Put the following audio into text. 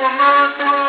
மாதா